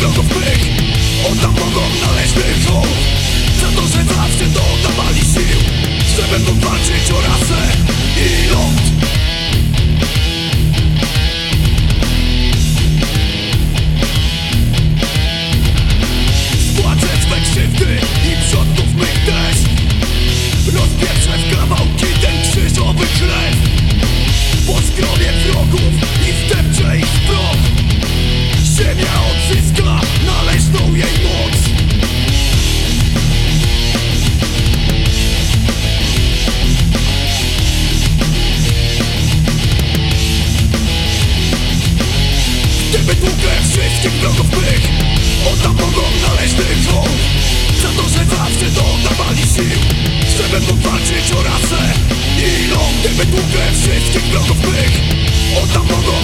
wrogów mych Oddam Bogom należny hołd Za to, że zawsze dodawali sił. Że będą walczyć o rasę. 200 kroków mych Od tam mogą należnych Za to, że zawsze dodawali sił Że będą walczyć o rasę. I lądy wydługę wszystkich kroków mych Od tam mogą